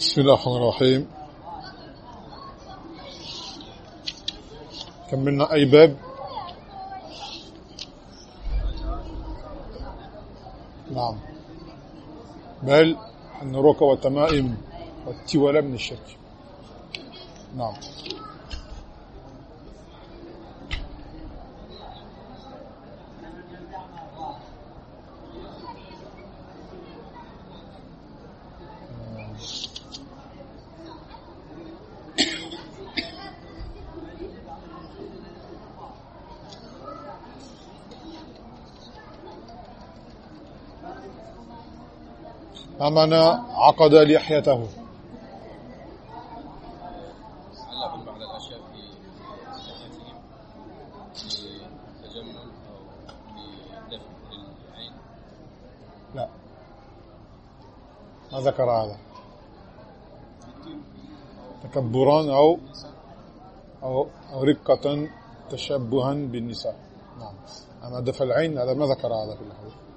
بسم الله الرحمن الرحيم. كملنا أي باب؟ نعم. بل أن الركى والتمائم والتولى من الشرك. نعم ما معنى عقد لحيته علق بعض الاشياء في لحيتهم لتجمل أو لدفع للعين لا. ما ذكر هذا. تكبرا أو أو رقة تشبها بالنساء. نعم. أما دفع العين هذا ما ذكر هذا في الحديث.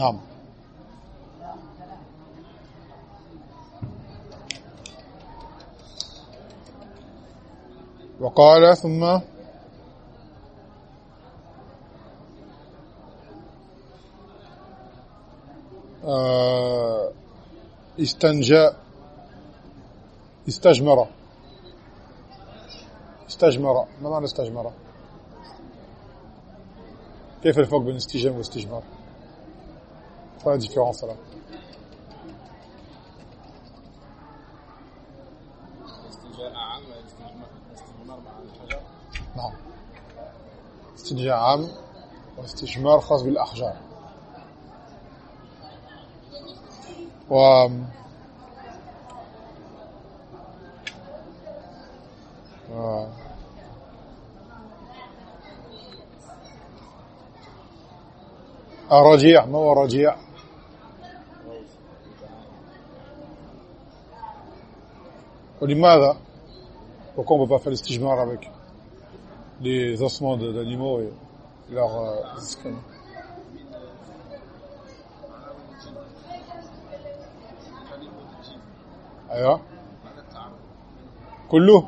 نعم. وقال ثم آه، استنجى استجمر. استجمر. ما معنى استجمر؟ كيف الفرق بين استجمار واستجمار؟ Est la différence là نعم. استنجاء عام واستجمار خاص بالأحجار. و و- الرجيع ما هو الرجيع؟ ولماذا Pourquoi on ne peut pas faire l'istijmar avec les ossements de- d'animaux et leurs euh, excréments ايوه كله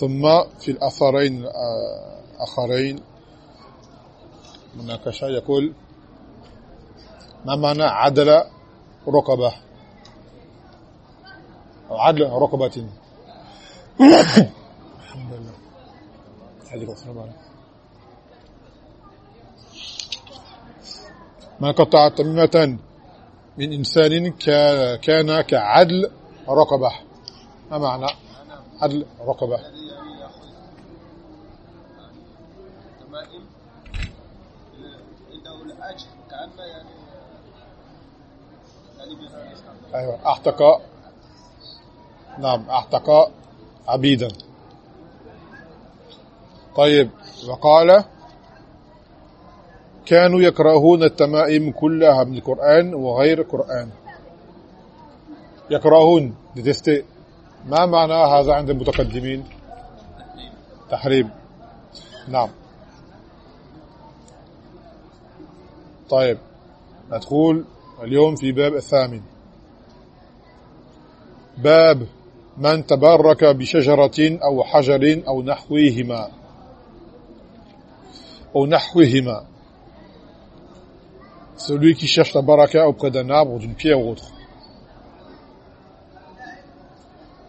ثم في الاثرين الاخرين هناك شيء يقول ما معنى عدل ركبه أو عدل ركبة الحمد لله. هذه السلام عليكم من قطع تميمة من إنسان كا- كان كعدل ركبة ما معنى عدل ركبة كانه يعني يعني أيوة أحتق نعم أحتق عبيدا. طيب وقال كانوا يكرهون التمائم كلها من القرآن وغير القرآن. يكرهون. Détester ما معنى هذا عند المتقدمين؟ تحريم. نعم. طيب ندخل اليوم في باب الثامن. باب من تبرك بشجرة أو حجر أو نحوهما. أو نحوهما. Celui qui cherche la baraka auprès d'un arbre ou d'une pierre ou autre.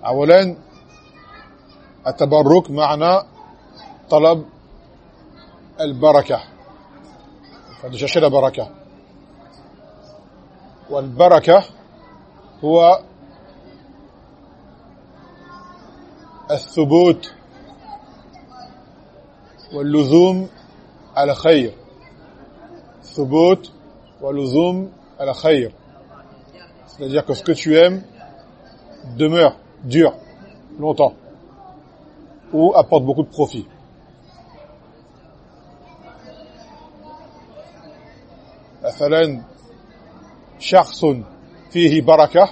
أولا التبرك معنى طلب البركة. de chercher la baraka والبركة هو الثبوت واللزوم على خير ثبوت واللزوم على خير c'est-à-dire que ce que tu aimes demeure dure longtemps ou apporte beaucoup de profit. مثلا شخص فيه بركة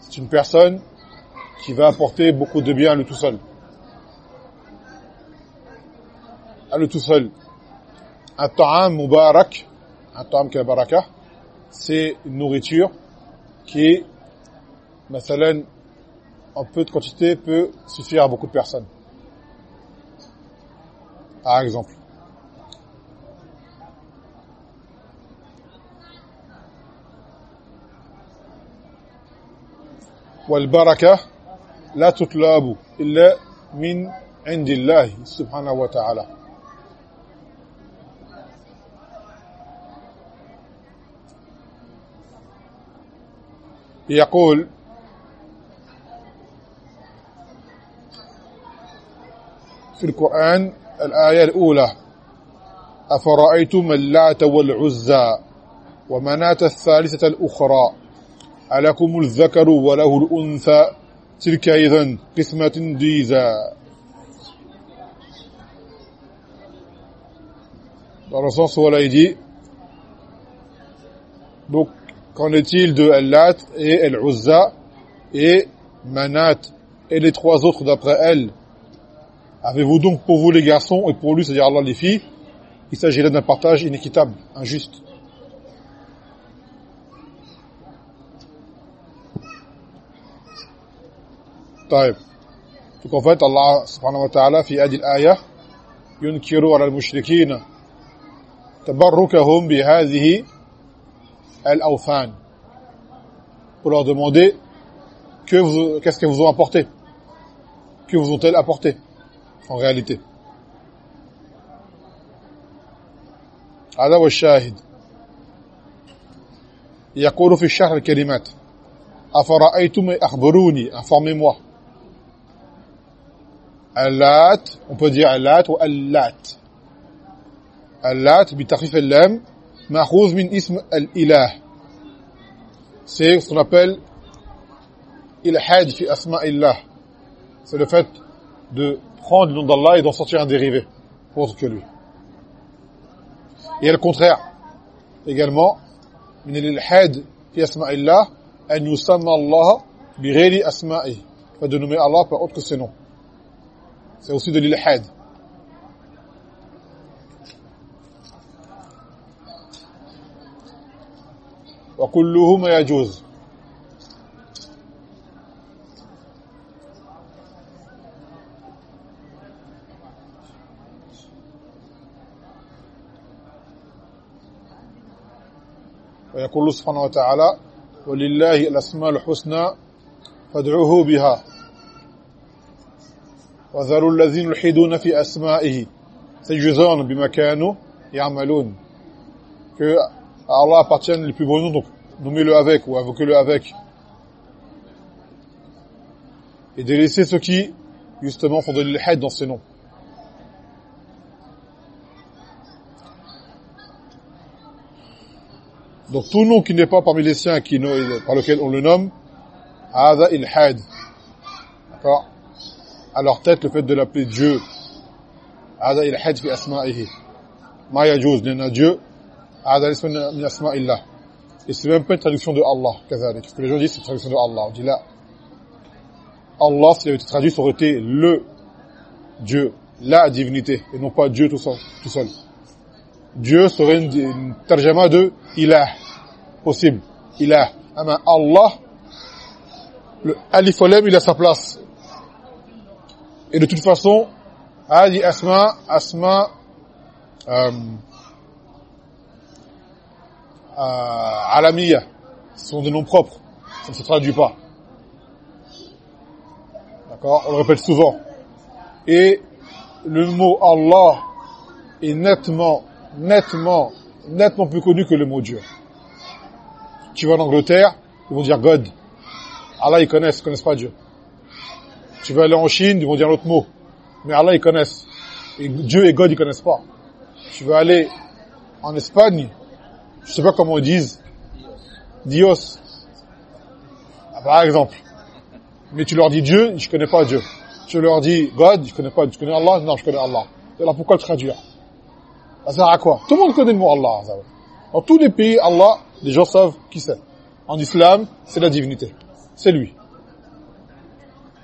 c'est une personne qui va apporter beaucoup de bien à lui tout seul à lui tout seul un ta'am mubarak un ta'am qui a baraka c'est une nourriture qui est مثلا en peu de quantité peut suffire à beaucoup de personnes par exemple والبركة لا تطلب إلا من عند الله سبحانه وتعالى. يقول في القرآن الآية الأولى أفرأيتم اللات والعزى ومناة الثالثة الأخرى؟ ألكم الذكر وله الأنثى تلك إذن قسمة ديزا Dans le sens où Allah dit donc qu'en est-il de Al-Lat et Al-Uzza et Manat et les trois autres d'après elle Avez-vous donc pour vous les garçons et pour lui, c'est-à-dire Allah les filles, il s'agit là d'un partage inéquitable, injuste. طيب Allah subhanahu wa ta'ala في هذه الآية ينكر على المشركين تبركهم بهذه الأوثان pour leur demander que vous qu'est-ce qu'elles vous ont apporté que vous ont-elles apporté en réalité هذا هو الشاهد يقول في الشرح الكلمات أفرأيتم أخبروني informez-moi Allat, on peut dire allat ou allat. Allat, bitachif al-lam, min ism al-ilah. C'est ce qu'on appelle ilhad fi asma'illah. C'est le fait de prendre le nom d'Allah et d'en sortir un dérivé autre que lui. Et le contraire, également, min al-ilhad fi asma'illah, an yusamma Allah bi ghayri asma'i. Pas de nommer Allah par autre que ses noms. C'est aussi de l'ilhad وكلهما يجوز. ويقول سبحانه وتعالى ولله الأسماء الحسنى فادعوه بها. وذروا الذين يلحدون في أسمائه سيجزون بما كانوا يعملون que à Allah appartiennent les plus beaux noms, donc nommez-le avec ou invoquez-le avec. Et délaissez ceux qui, justement, font de l'ilhad dans ces noms. Donc tout nom qui n'est pas parmi les siens qui, par lequel on le nomme, Hada ilhad. D'accord à leur tête, le fait de l'appeler Dieu. Fi asma'ihi. Ma yajuz, a Dieu. Asma'illah. Et c'est même pas une traduction de Allah, kazalik. Parce que les gens disent c'est une traduction de Allah. On dit là, Allah, s'il avait été traduit, ça aurait été le Dieu, la divinité, et non pas Dieu tout seul. Dieu serait une, une tarjama de ilah, possible, ilah. Ah ben Allah, le alif il a sa place. Et de toute façon, hadi asma, asma, euh, euh, alamiya, ce sont des noms propres, ça ne se traduit pas. D'accord? On le répète souvent. Et le mot Allah est nettement, nettement, nettement plus connu que le mot Dieu. Tu vas en Angleterre, ils vont dire God. Allah, ils connaissent, ils connaissent pas Dieu. Tu vas aller en Chine, ils vont dire l'autre mot. Mais Allah, ils connaissent. Dieu et God, ils connaissent pas. Tu vas aller en Espagne, je sais pas comment ils disent, Dios. Ah, par exemple. Mais tu leur dis Dieu, je connais pas Dieu. tu leur dis God, je connais pas, tu connais Allah? Non, je connais Allah. Là, pourquoi le traduire? Ça sert à quoi? Tout le monde connaît le mot Allah. Dans tous les pays, Allah, les gens savent qui c'est. En islam, c'est la divinité. C'est lui.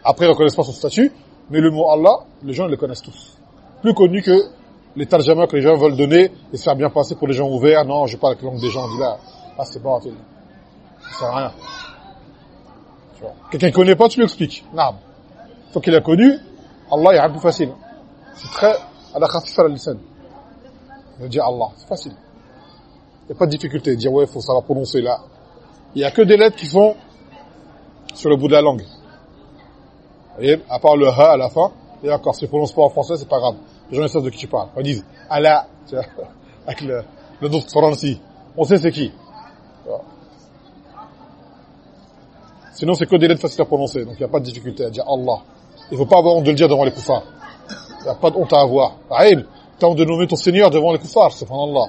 Après, ils ne reconnaissent pas son statut, mais le mot Allah, les gens le connaissent tous. Plus connu que les tarjama que les gens veulent donner et se faire bien passer pour les gens ouverts. Non, je parle avec la langue des gens. On dit là, ah, c'est pas, ça sert à rien. Quelqu'un ne connaît pas, tu lui expliques. Non. Faut qu'il a connu, Allah est un peu facile. C'est très, à la khafif al-lisan. De dire Allah, c'est facile. Il n'y a pas de difficulté. Dire, ouais, faut savoir prononcer là. Il n'y a que des lettres qui sont sur le bout de la langue Vous voyez, à part le ha à la fin, et encore, si ne prononce pas en français, c'est pas grave. Les gens savent de qui tu parles. Ils disent Allah, tu vois, avec le, le nom français. On sait c'est qui. Sinon, c'est que des lettres faciles à prononcer. Donc, il n'y a pas de difficulté à dire Allah. Il ne faut pas avoir honte de le dire devant les koufars. Il n'y a pas de honte à avoir. Aïb, tu as honte de nommer ton Seigneur devant les koufars, subhanallah.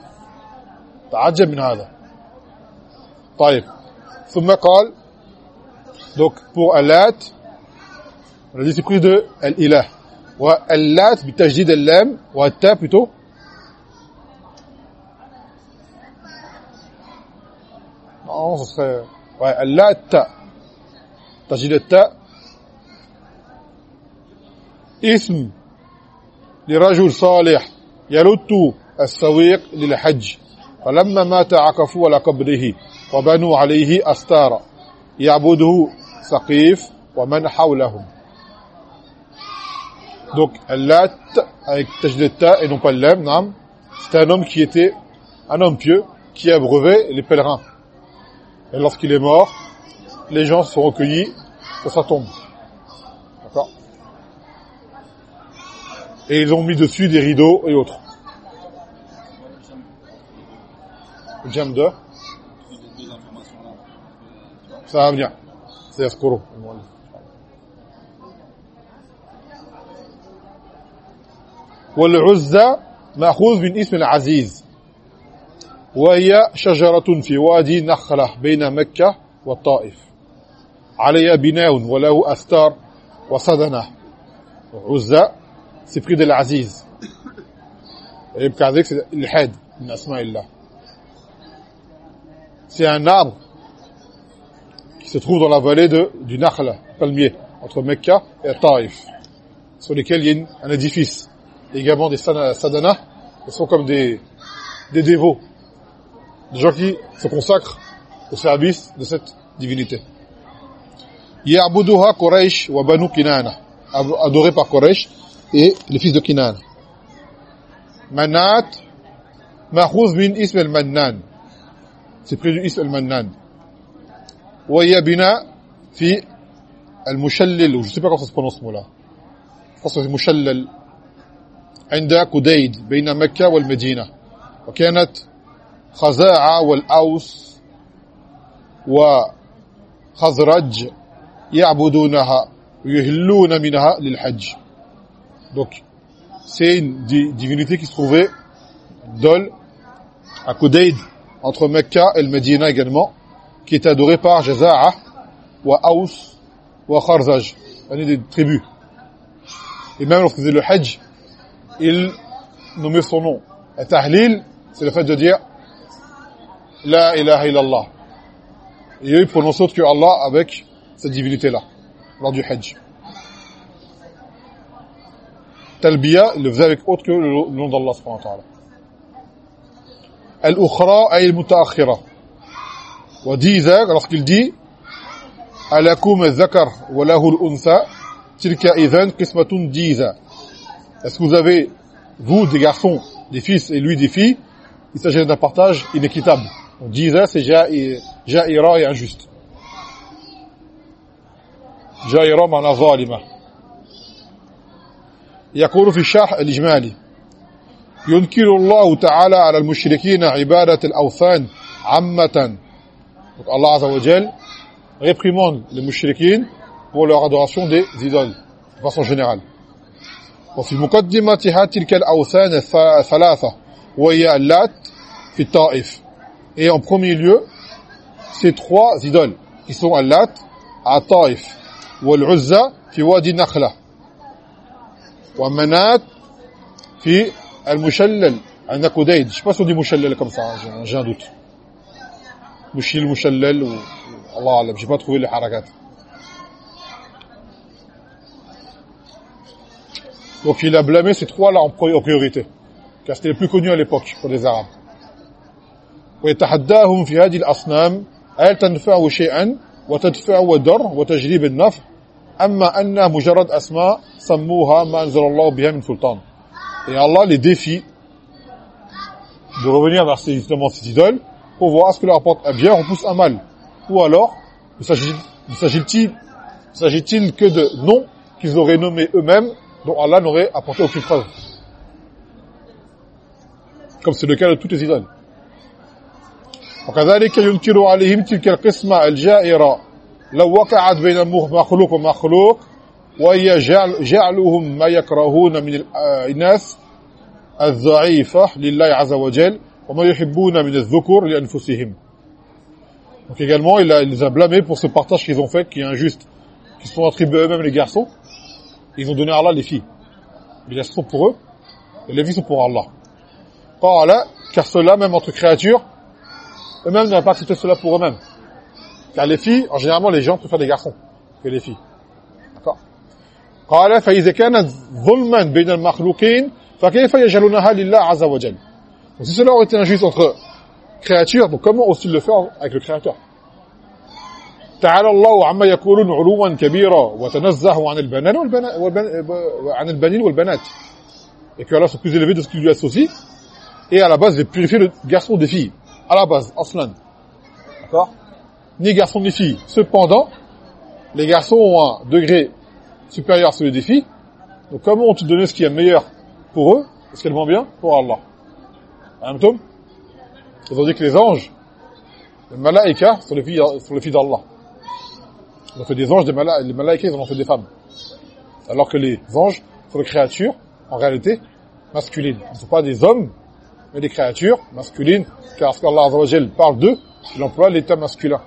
تعجب من هذا طيب ثم قال donc pour Allat on a dit c'est pris de Al-Ilah wa Allat bitajdid al-lam wa ta plutôt. Non ce serait ouais Allat تجديد التاء اسم لرجل صالح يلت السويق للحج فلما مات عكفوا على قبره وبنوا عليه أستار يعبده سقيف ومن حولهم Donc, Allat, avec Tajdid Ta et non pas Lem, Nam, c'est un homme qui était un homme pieux, qui abreuvait les pèlerins. Et lorsqu'il est mort, les gens sont recueillis sur sa tombe. D'accord? Et ils ont mis dessus des rideaux et autres. Jam de Ça va venir. C'est Yaskoro. والعزة مأخوذ من اسم العزيز. وهي شجرة في وادي نخلة بين مكة والطائف. عليها بناء وله أستار وصدنة. عزة سبقيد العزيز. يبقى ذلك الحاد من أسماء الله. C'est un arbre qui se trouve dans la vallée de, du Nakhla, palmier, entre Mekka et Taif, sur lequel il y. également des sadhana, ils sont comme des, dévots, des gens qui se consacrent au service de cette divinité. Ya'buduha Quraysh wa Banu Kinana, adoré par Quraysh et les fils de Kinana. Manat, ma'khuz min ism al-Mannan. C'est pris du ism al-Mannan. Wa yabina fi al-mushallil, je sais pas comment ça se prononce ce mot là. Je pense que c'est mushallil عند كديد بين مكة والمدينة وكانت خزاعة والأوس وخزرج يعبدونها ويهلون منها للحج donc c'est une divinité qui se trouvait Dol à Kudayd entre Mecca et le Médina également, qui est adoré par Jaza'a, wa Aus, wa Kharzaj, des tribus. Et même lorsqu'il faisait le Hajj, il nommait son nom. Et Tahlil, c'est le fait de dire La ilaha illallah. Et il prononçait autre que Allah avec cette divinité-là, lors du Hajj. Talbiya, il le faisait avec autre que le nom d'Allah subhanahu wa ta'ala. الأخرى أي المتأخرة ودي ذاك lorsqu'il dit ألكم الذكر وله الأنثى تلك إذن قسمة ديزا Est-ce que vous avez, vous, des garçons, des fils et lui des filles Il s'agit d'un partage inéquitable. Donc, Diza, c'est jaira et injuste. جائرة معنى ظالمة يقول في الشرح الإجمالي ينكر الله تعالى على المشركين عبادة الأوثان عامة Donc Allah Azza wa Jal réprimande les mushrikines pour leur adoration des idoles, de façon générale. وفي مقدمتها تلك الأوثان الثلاثة وهي اللات في الطائف. Et en premier lieu, ces trois idoles qui sont Allat à Taif, والعزة في وادي النخلة. ومنات في المشلل عندنا كديد je sais dit مشلل comme ça j'ai- un doute. مشيل مشلل و... الله أعلم j'ai pas trouvé les donc il a blâmé ces trois là en pri- en priorité car c'était les plus connus à l'époque pour les arabes ويتحداهم في هذه الأصنام هل تنفع شيئا وتدفع ضر وتجلب النفع أما أنها مجرد أسماء سموها ما أنزل الله بها من سلطان et Allah les défie de revenir vers ces, justement ces idoles pour voir ce que leur apporte un bien ou repousse un mal ou alors il s'agit il s'agit-il s'agit-il que de noms qu'ils auraient nommés eux-mêmes dont Allah n'aurait apporté aucune preuve comme c'est le cas de toutes les idoles وكذلك ينكر عليهم تلك القسمة الجائرة لو وقعت بين مخلوق ومخلوق وهي جعل جعلهم ما يكرهون من الناس الضعيفة لله عز وجل وما يحبون من الذكر لأنفسهم Donc également, il, a, il les a blâmés pour ce partage qu'ils ont fait, qui est injuste, qu'ils se sont attribués eux-mêmes les garçons, ils ont donné à Allah les filles. Les garçons sont pour eux, et les filles sont pour Allah. قال, car cela, même entre créatures, eux-mêmes n'avaient pas accepté cela pour eux-mêmes. Car les filles, en général, les gens préfèrent des garçons que les filles. D'accord قال فإذا كانت ظلما بين المخلوقين فكيف يجعلونها لله عز وجل Donc si cela aurait été injuste entre créatures, donc comment aussi le faire avec le créateur تعالى الله عما يقولون علوا كبيرا وتنزه عن البنان والبنا والبن... عن البنين والبنات et que Allah soit plus élevé de ce qu'il lui associe et à la base de purifier le garçon des filles à la base aslan d'accord ni garçon ni fille cependant les garçons ont un degré supérieur à celui des filles donc comment on te donner ce qui est meilleur pour eux ce qui est le moins bien pour Allah en même temps ils ont dit que les anges les malaïkas sont les filles sont les filles d'Allah ils ont fait des anges des malaïkas les malaïkas ils ont fait des femmes. Alors que les anges sont des créatures en réalité masculines. Ils ne sont pas des hommes mais des créatures masculines car lorsqu'Allah Azza wa Jal parle d'eux il emploie l'état masculin.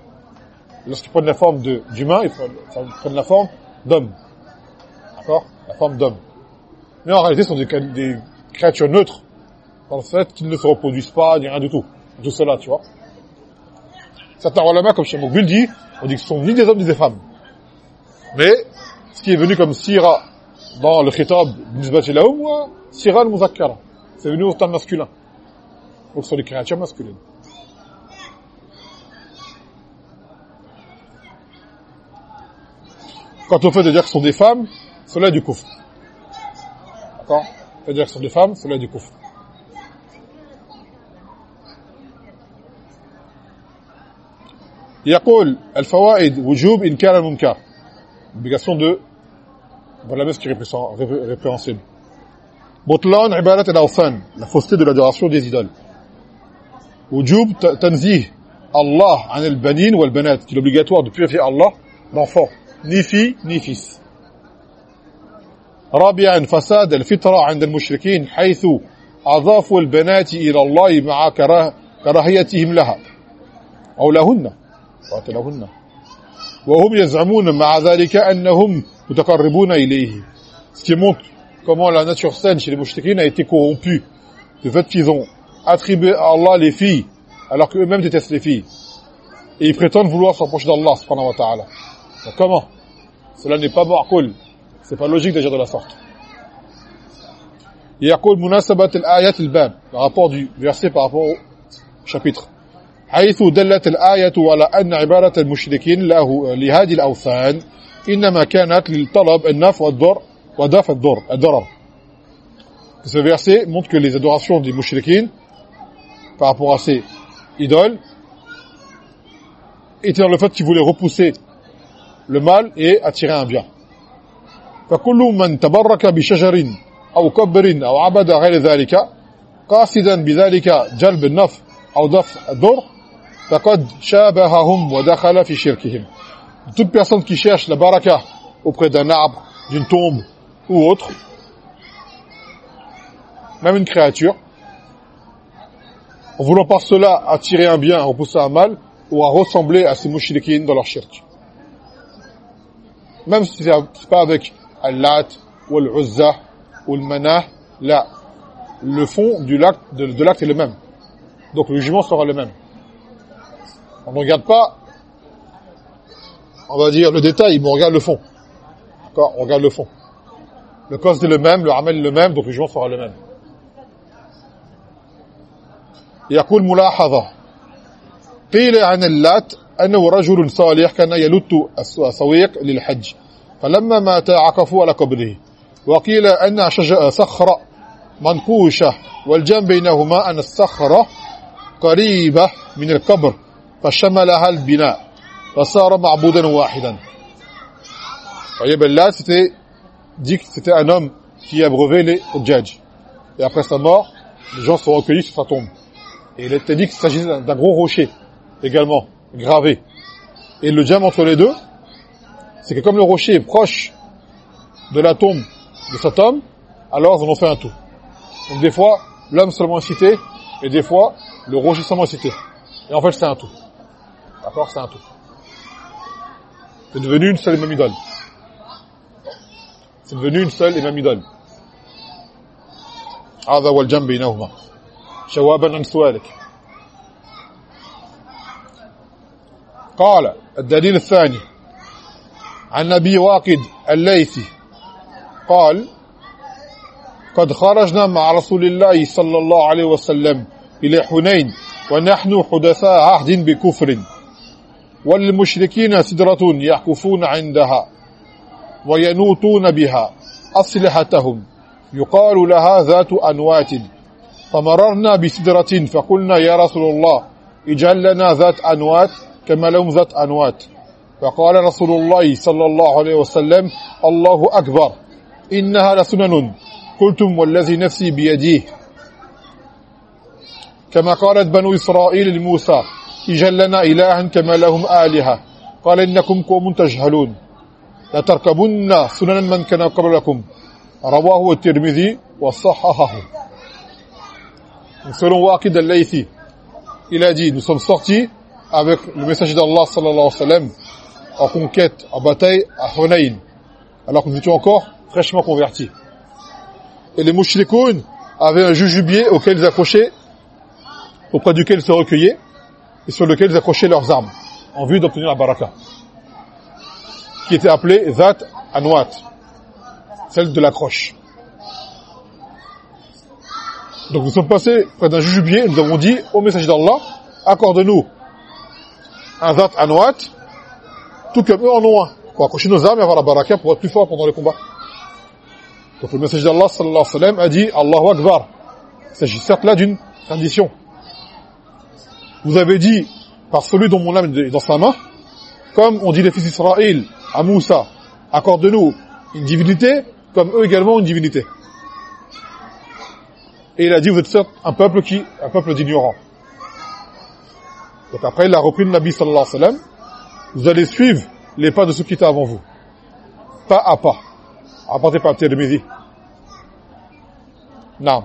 Lorsqu'ils prennent la forme de d'humain ils prennent, la forme d'homme d'accord? La forme d'homme mais en réalité ce sont des, des créatures neutres dans le fait qu'ils ne se reproduisent pas ni rien du tout. Tout cela tu vois certains ulama comme Cheikh dit on dit que ce sont ni des hommes ni des femmes. Mais ce qui est venu comme sira dans le khitab nisbati lahum wa sira al-muzakkara. C'est venu au temps masculin. Donc ce sont des créatures masculines. Quant au fait de dire que ce sont des femmes cela est du kufr. D'accord? Fait de dire que ce sont des femmes cela est du kufr يقول الفوائد وجوب إنكار المنكر. Obligation de voilà ce qui est répréhensible. بطلان عبادة الأوثان la fausseté de l'adoration des idoles. وجوب تنزيه الله عن البنين والبنات qui est obligatoire de purifier Allah l'enfant. Ni fille ni fils. رابعا فساد الفطرة عند المشركين حيث أضافوا البنات إلى الله مع كراهيتهم لها أو لهن قاتلهن وهم يزعمون مع ذلك أنهم متقربون إليه ce qui montre comment la nature saine chez les mouchriquines a été corrompue du fait qu'ils ont attribué à Allah les filles alors qu'eux-mêmes détestent les filles et ils prétendent vouloir s'approcher d'Allah subhanahu wa ta'ala donc comment cela n'est pas ma'qul c'est pas logique d'agir de la sorte يقول مناسبة الآيات الباب le rapport du verset par rapport au chapitre حيث دلت الآية على أن عبارة المشركين له لهذه الأوثان إنما كانت للطلب النفع والضر ودفع الضر الضرر Ce verset montre que les adorations des mouchriquines par rapport à ces idoles étaient dans le fait qu'ils voulaient repousser le mal et attirer un bien. فكل من تبرك بشجر أو كبر أو عبد غير ذلك قاصدا بذلك جلب النفع أو دفع الضر toute personne qui cherche la baraka auprès d'un arbre d'une tombe ou autre même une créature en voulant par cela attirer un bien, repousser un mal, ou à ressembler à ces mouchidikines dans leur shirk. Même si c'est pas avec allat ou Al-Uzza, ou Al-Manah, là, le fond du l'acte, de, de l'acte est le même. Donc le jugement sera le même. On ne regarde pas, on va dire le détail, mais on regarde le fond. D'accord On regarde le fond. Le cause est le même, le ramel est le même, donc le jugement sera le même. يقول ملاحظة قيل عن اللات أنه رجل صالح كان يلت السويق للحج فلما مات عكفوا على قبره وقيل أن صخرة منقوشة والجنب بينهما أن الصخرة قريبة من القبر فشملها البناء فصار معبودا واحدا voyez, ben là, c'était dit que c'était un homme qui abreuvait les Hujjaj. Et après sa mort, les gens sont recueillis sur sa tombe. Et il était dit qu'il s'agissait d'un gros rocher, également, gravé. Et le diamant entre les deux, c'est que comme le rocher est proche de la tombe de cet homme, alors ils en ont fait un tout. Donc des fois, l'homme seulement est cité, et des fois, le rocher seulement est cité. Et en fait, c'est un tout. D'accord C'est un tout. C'est devenu une seule et même idole. C'est devenu une seule et même idole. هذا هو الجنب بينهما جوابا عن سؤالك قال الدليل الثاني عن أبي واقد الليثي قال قد خرجنا مع رسول الله صلى الله عليه وسلم إلى حنين ونحن حدثاء عهد بكفر وللمشركين سدرة يحكفون عندها وينوطون بها أصلحتهم يقال لها ذات أنوات. فمررنا بسدرة فقلنا يا رسول الله اجعل لنا ذات أنوات كما لهم ذات أنوات. فقال رسول الله صلى الله عليه وسلم الله أكبر إنها لسنن. قلتم والذي نفسي بيديه. كما قالت بنو إسرائيل لموسى اجعل لنا إلها كما لهم آلهة قال إنكم قوم تجهلون لتركبن سنن من كان قبلكم رواه الترمذي وصححه selon Waqid al-Laythi il a dit nous sommes sortis avec le messager d'Allah sallallahu alayhi wa sallam en conquête, en bataille à Hunayn alors que nous étions encore fraîchement convertis et les mouchrikoun avaient un jujubier auquel ils accrochaient auprès duquel ils se recueillaient et sur lequel ils accrochaient leurs armes en vue d'obtenir la baraka qui était appelée Zat Anwat celle de l'accroche donc nous sommes passés près d'un jujubier et nous avons dit au messager d'Allah accorde-nous un Zat Anwat tout comme eux en ont un pour accrocher nos armes et avoir la baraka pour être plus fort pendant les combats donc le messager d'Allah sallallahu alayhi wa sallam a dit Allahu Akbar il s'agit certes là d'une tradition vous avez dit par celui dont mon âme est dans sa main, comme on dit les fils d'Israël à Moussa, accorde-nous une divinité, comme eux également une divinité. Et il a dit, vous êtes un peuple qui, un peuple d'ignorants. Donc après, il a repris le Nabi sallallahu alayhi wa sallam, vous allez suivre les pas de ceux qui étaient avant vous. Pas à pas. Apportez pas le de midi. Non.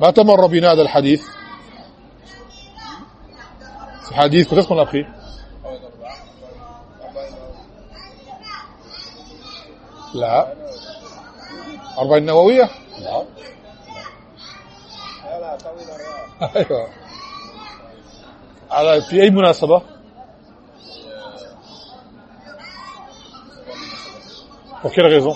ما تمر بنا هذا الحديث؟ حديث كنت تكون أخي لا. أربع النووية لا. أيوه. على في أي مناسبة؟ Pour quelle raison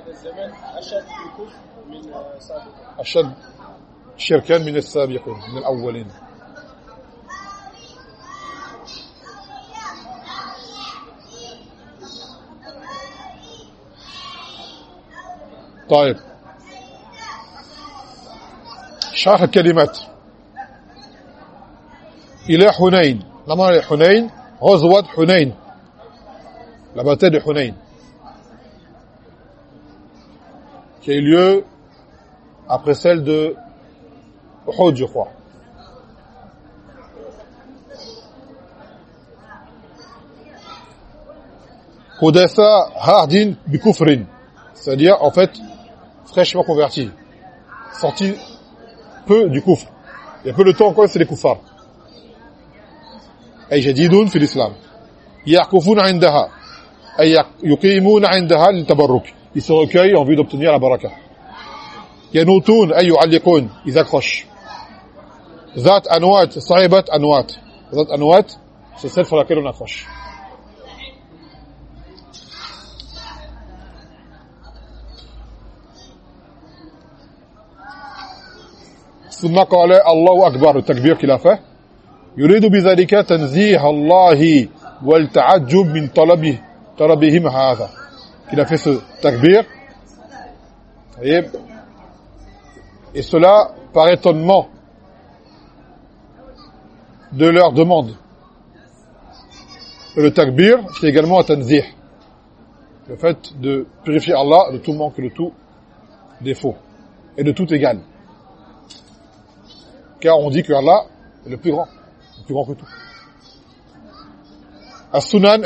هذا الزمن أشد الكفر من آه، سابق أشد شركا من السابقين من الأولين. طيب. شرح الكلمات. إلى حنين. لما حنين؟ غزوة حنين. la bataille de qui a eu lieu après celle de Uhud, je crois. Hudatha Hardin Bikufrin, c'est-à-dire en fait fraîchement converti, sorti peu du kufr. Il y a peu de temps encore, c'est les kuffars. أي جديد في الإسلام يعكفون عندها أي يقيمون عندها للتبرك Ils se recueillent en vue d'obtenir la baraka. ينوتون أي يعلقون ils accrochent. ذات أنوات صاحبة أنوات ذات أنوات c'est celle sur laquelle on accroche. ثم قال الله أكبر التكبير fait. يريد بذلك تنزيه الله والتعجب من طلبه طلبهم هذا qu'il a fait ce takbir. Et, et cela par étonnement de leur demande. Et le takbir c'est également un tanzih. Le fait de purifier Allah de tout manque de tout défaut. Et de tout égal. Car on dit que Allah est le plus grand. Plus grand que tout. As-sunan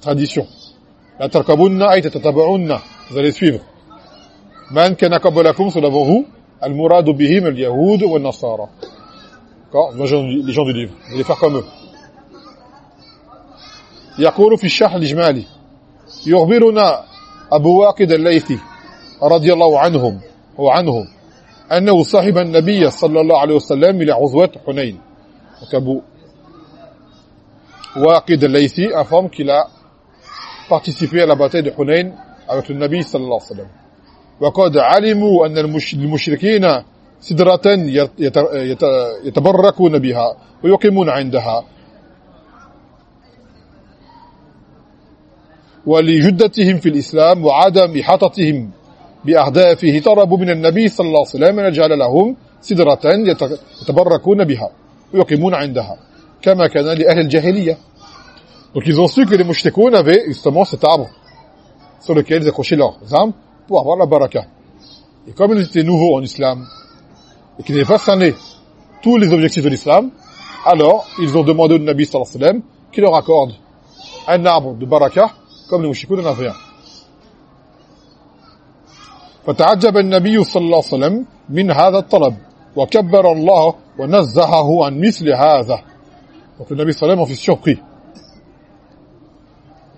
tradition. La tarkabunna ay tatataba'unna, vous allez suivre. Man kana qablakum, vous, al-muradu bihim al-yahoud wa al-nasara. D'accord Les gens du livre, vous allez faire comme eux. يقول في الشرح الإجمالي يخبرنا أبو واقد الليثي رضي الله عنهم وعنهم أنه صاحب النبي صلى الله عليه وسلم إلى غزوة حنين Donc Abu Waqid qu'il a participé à la bataille de Hunayn avec le Nabi sallallahu alayhi wa sallam. وقد علموا أن المشركين سدرة يتبركون بها ويقيمون عندها ولجدتهم في الإسلام وعدم إحاطتهم بأهدافه طلبوا من النبي صلى الله عليه وسلم أن يجعل لهم سدرة يتبركون بها ويقيمون عندها كما كان لأهل الجاهلية donc ils ont su que les mushrikoun avaient justement cet arbre sur lequel ils accrochaient leurs armes pour avoir la baraka et comme ils étaient nouveaux en islam et qu'ils n'avaient pas cerné tous les objectifs de l'islam alors ils ont demandé au Nabi sallallahu alayhi wa sallam qu'il leur accorde un arbre de baraka comme les mushrikoun en avaient un فتعجب النبي صلى الله عليه وسلم من هذا الطلب وكبر الله ونزهه عن مثل هذا donc le Nabi sallam en fut surpris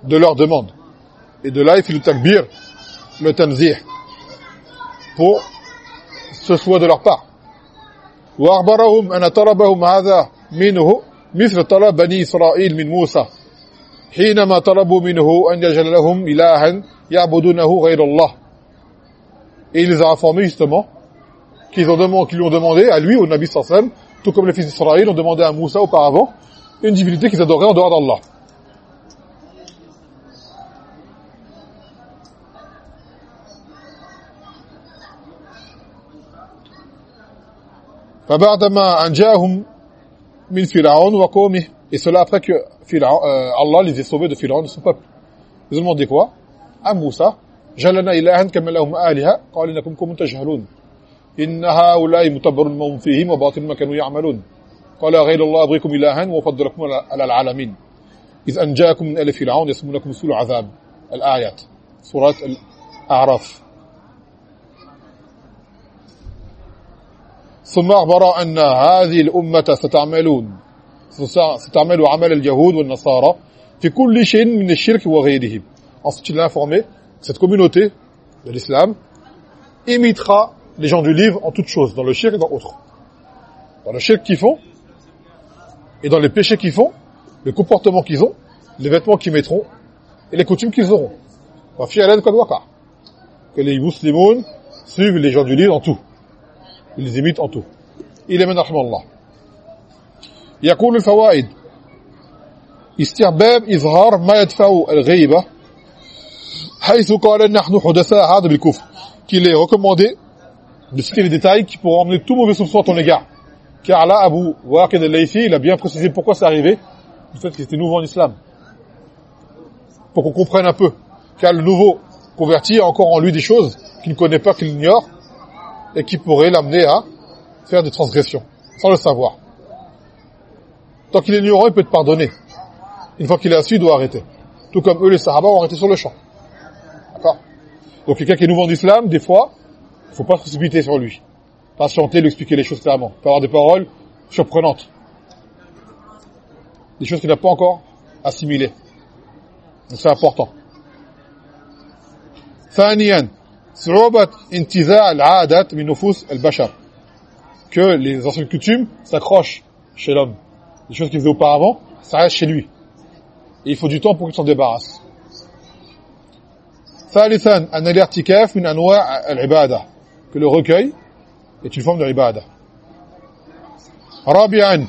de leur demande et de là il fit le takbir le tanzih pour ce soit de leur part وأخبرهم أن طلبهم هذا منه مثل طلب بني إسرائيل من موسى حينما طلبوا منه أن يجعل لهم إلها يعبدونه غير الله et il les a informés justement qu'ils ont demandé, qu'ils lui ont demandé à lui, au Nabi sallam, tout comme les fils d'Israël ont demandé à Moussa auparavant, une divinité qu'ils adoraient en dehors d'Allah. فبعدما أنجاهم من فرعون وقومه et cela après que euh, Allah les ait sauvés de Pharaon et son peuple. Ils ont demandé quoi? À Moussa, جعلنا إلها كما لهم آلهة قال إنكم كنتم تجهلون إن هؤلاء متبر ما فيهم وباطل ما كانوا يعملون قال غير الله أبغيكم إلها وفضلكم على العالمين إذ أنجاكم من آل فرعون يسمونكم سوء العذاب الآيات سورة الأعراف ثم أخبر أن هذه الأمة ستعملون ستعمل عمل اليهود والنصارى في كل شيء من الشرك وغيره Ensuite, il a informé cette communauté de l'islam imitera les gens du livre en toutes choses, dans le shirk et dans autres. Dans le shirk qu'ils font, et dans les péchés qu'ils font, les comportements qu'ils ont, les vêtements qu'ils mettront, et les coutumes qu'ils auront. Que les musulmans suivent les gens du livre en tout. Ils les imitent en tout. Il est رحمه الله يقول الفوائد استحباب إظهار ما يدفع الغيبة حيث قال نحن حدثاء هذا بالكفر qu'il est recommandé de citer les détails qui pourront emmener tout mauvais soupçon à ton égard. Car là, Abu Waqid al-Laythi, il a bien précisé pourquoi c'est arrivé, du fait qu'il était nouveau en islam. Pour qu'on comprenne un peu. Car le nouveau converti a encore en lui des choses qu'il ne connaît pas, qu'il ignore, et qui pourraient l'amener à faire des transgressions, sans le savoir. Tant qu'il est ignorant, il peut te pardonner. Une fois qu'il a su, il doit arrêter. Tout comme eux, les sahaba, ont arrêté sur le champ. Donc quelqu'un qui est nouveau en islam, des fois, il faut pas se précipiter sur lui. patienter, lui expliquer les choses clairement. Il peut avoir des paroles surprenantes. Des choses qu'il n'a pas encore assimilées. Donc c'est important. ثانيا صعوبة انتزاع العادات من نفوس البشر que les anciennes coutumes s'accrochent chez l'homme. Les choses qu'il faisait auparavant, ça reste chez lui. Et il faut du temps pour qu'il s'en débarrasse. ثالثا أن الاعتكاف من أنواع العبادة que le recueil est une forme de ibada. رابعا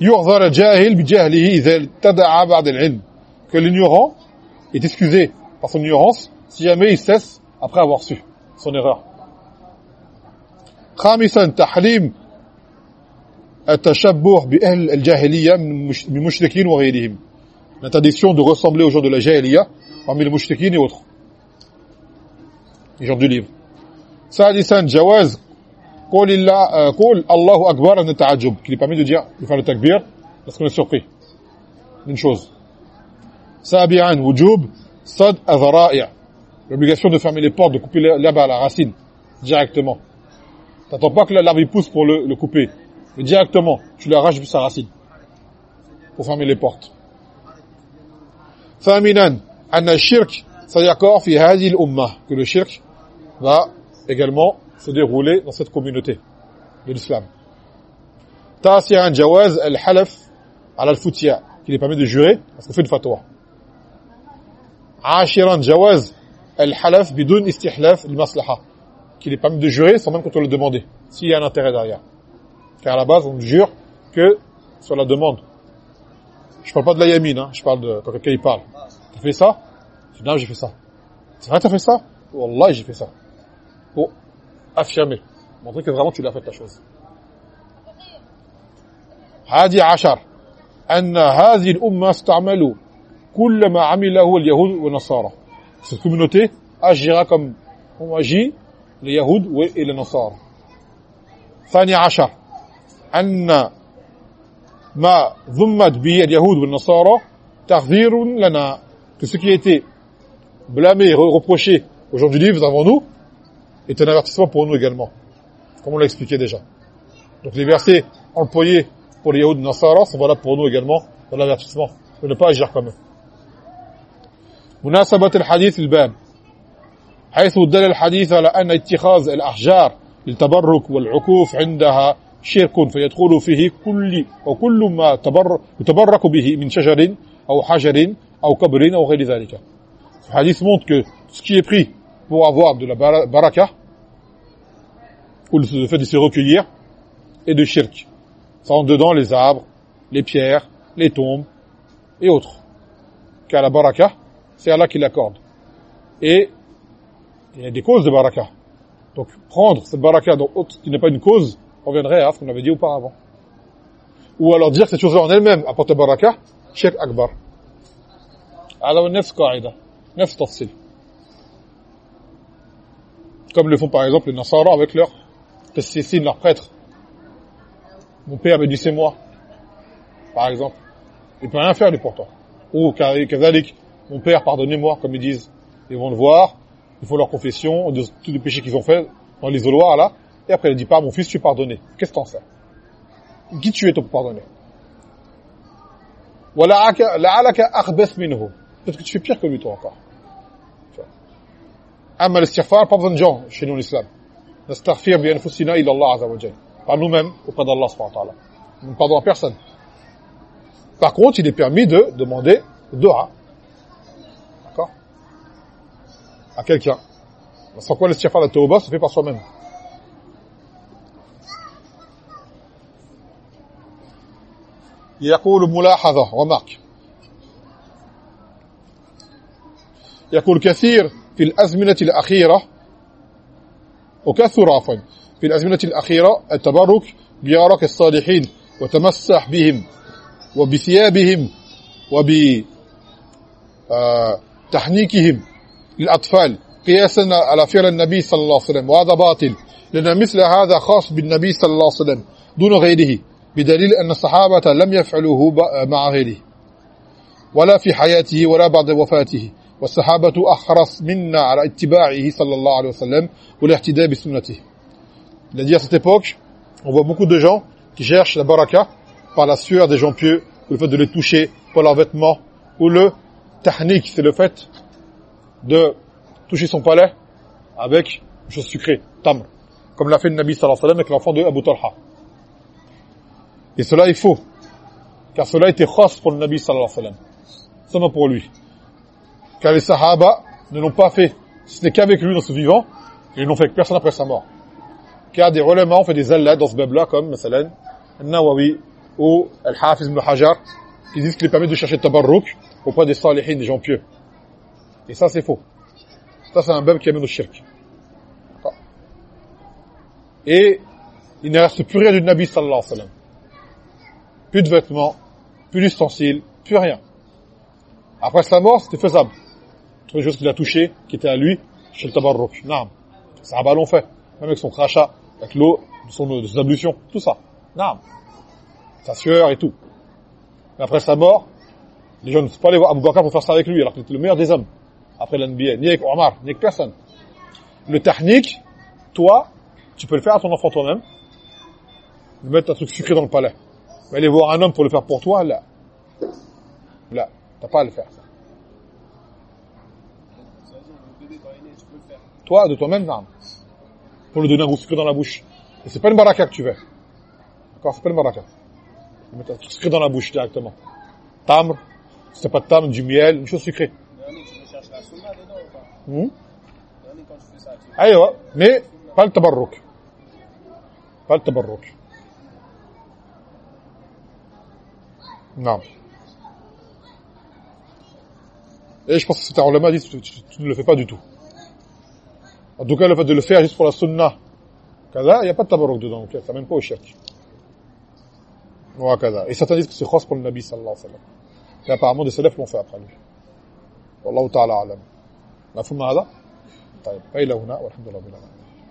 يعذر الجاهل بجهله إذا ابتدع بعد العلم que l'ignorant est excusé par son ignorance si jamais il cesse après avoir su son erreur. خامسا تحريم التشبه بأهل الجاهلية من مشركين وغيرهم l'interdiction de ressembler aux gens de la jahiliya parmi les mushrikin et autres les gens du livre سادسا جواز قول الله قول الله أكبر عند التعجب qu'il est permis de dire de faire le takbir lorsqu'on est surpris une chose سابعا وجوب صد الذرائع l'obligation de fermer les portes, de couper l'herbe à la racine, directement. T'attends pas que l'arbre pousse pour le, couper, mais directement, tu l'arraches de sa racine, pour fermer les portes. Anna shirk sayakor fi que le shirk va également se dérouler dans cette communauté de l'islam. Tasi'an jawaz al-halaf ala al-futia, qui lui permet de jurer, parce qu'on fait une fatwa الحلف بدون استحلاف المصلحة qu'il est permis de jurer sans même qu'on te le demander s'il y a un intérêt derrière. Car à la base on ne jure que sur la demande. Je parle pas de la yamine, hein, je parle de quand quelqu'un il parle. Tu fais ça Je dis non, j'ai fait ça. C'est vrai, tu as fait ça Wallah, j'ai fait ça. Pour affirmer, montrer que vraiment tu l'as fait la chose. هادي عشر أن هذه الأمة استعملوا كل ما عمله اليهود والنصارى. Cette communauté agira comme ont agi les Yahoud et les Nasara. ثاني عشر أن ما ضمت به اليهود والنصارى تحذير لنا que ce qui a été blâmé et reproché aux gens du livre avant nous est un avertissement pour nous également, comme on l'a expliqué déjà. Donc les versets employés pour les Yahoud et Nasara sont valables pour nous également dans l'avertissement de ne pas agir comme eux. مناسبة الحديث الباب حيث دل الحديث على أن اتخاذ الأحجار للتبرك والعكوف عندها شرك فيدخل فيه كل وكل ما تبر يتبرك به من شجر أو حجر أو قبر أو غير ذلك. Hadith montre que ce qui est pris pour avoir de la baraka, ou le fait de se recueillir, et de shirk. Ça rentre dedans les arbres, les pierres, les tombes, et autres. Car la baraka, c'est Allah qui l'accorde. Et il y a des causes de baraka. Donc prendre cette baraka dans autre qui n'est pas une cause, reviendrait à ce qu'on avait dit auparavant. Ou alors dire que cette chose en elle-même apporte baraka, shirk akbar. Alors, nefs qaida, nefs tafsil comme le font par exemple les Nasara avec leur tessissine, leur prêtre. Mon père me dit c'est moi, par exemple. Il peut rien faire lui pourtant. Ou Kazalik, mon père, pardonnez-moi, comme ils disent, ils vont le voir, ils font leur confession, de tous les péchés qu'ils ont fait dans l'isoloir, là, et après il dit pas, mon fils, tu es pardonné. Qu'est-ce que t'en sais? Qui tu es pour pardonner? Peut-être que tu fais pire que lui, toi, encore. Amma l'istighfar, pas besoin de gens chez nous, l'islam. Nastaghfir bi anfusina ila Allah azza. Par nous-mêmes, auprès d'Allah subhanahu wa. Nous ne pardonnons personne. Par contre, il est permis de demander doha. À quelqu'un. Sans quoi l'istighfar la tawbah se fait par soi-même. يقول ملاحظة remarque. يقول كثير في الأزمنة الأخيرة وكثر عفوا في الأزمنة الأخيرة التبرك بيارك الصالحين وتمسح بهم وبثيابهم وبتحنيكهم للأطفال قياسا على فعل النبي صلى الله عليه وسلم وهذا باطل لأن مثل هذا خاص بالنبي صلى الله عليه وسلم دون غيره بدليل أن الصحابة لم يفعلوه مع غيره ولا في حياته ولا بعد وفاته والصحابة أحرص منا على اتباعه صلى الله عليه وسلم والاحتداء بسنته. Il a dit à on voit beaucoup de gens qui cherchent la baraka par la sueur des gens pieux, ou le fait de les toucher par leurs vêtements, ou le tahnik, c'est le fait de toucher son palais avec une chose sucrée, tamr, comme l'a fait le Nabi sallallahu alayhi wa sallam avec l'enfant de Abu Talha. Et cela est faux, car cela était khas pour le Nabi sallallahu alayhi wa sallam, seulement pour lui. Car les Sahaba ne l'ont pas fait, ce n'est qu'avec lui dans ce vivant, ils n'ont fait avec personne après sa mort. Car des relèvements ont fait des allades dans ce bab-là, comme, مثلا, Nawawi ou Al-Hafiz ibn Hajar, qui disent qu'il permet de chercher tabarruk auprès des salihin, des gens pieux. Et ça, c'est faux. Ça, c'est un bab qui amène au shirk. Et il ne reste plus rien du Nabi sallallahu alayhi wa sallam. Plus de vêtements, plus d'ustensiles, plus rien. Après sa mort, c'était faisable. Toutes les choses qu'il a touchées, qui étaient à lui, chez le tabarruk. Non. Ça a l'ont fait. Même avec son crachat, avec l'eau, de ses ablutions, tout ça. Non. Sa sueur et tout. Mais après sa mort, les gens ne sont pas allés voir Abu Bakr pour faire ça avec lui, alors qu'il était le meilleur des hommes. Après l'NBA, ni avec Omar, ni avec personne. Le tahnik, toi, tu peux le faire à ton enfant toi-même. Mettre un truc sucré dans le palais. Mais aller voir un homme pour le faire pour toi, là. Là. T'as pas à le faire. Toi, de toi-même, non. Pour lui donner un goût sucré dans la bouche. Et c'est pas une baraka que tu veux. D'accord? C'est pas une baraka. Mettre un truc sucré dans la bouche directement. Tamr, c'est pas de tamr, du miel, une chose sucrée. Hmm? Vous mais pas le tabarruk. Pas le tabarruk. Non. Et je pense que certains ulama disent tu ne le fais pas du tout. En tout cas, le fait de le faire juste pour la sunna, il n'y a pas de tabarruk dedans, ça ne même pas au shirk. Et certains disent que c'est khas pour le Nabi sallallahu alayhi wa apparemment, des salafs l'ont fait après lui. والله تعالى أعلم مفهوم هذا؟ طيب إلى هنا والحمد لله رب العالمين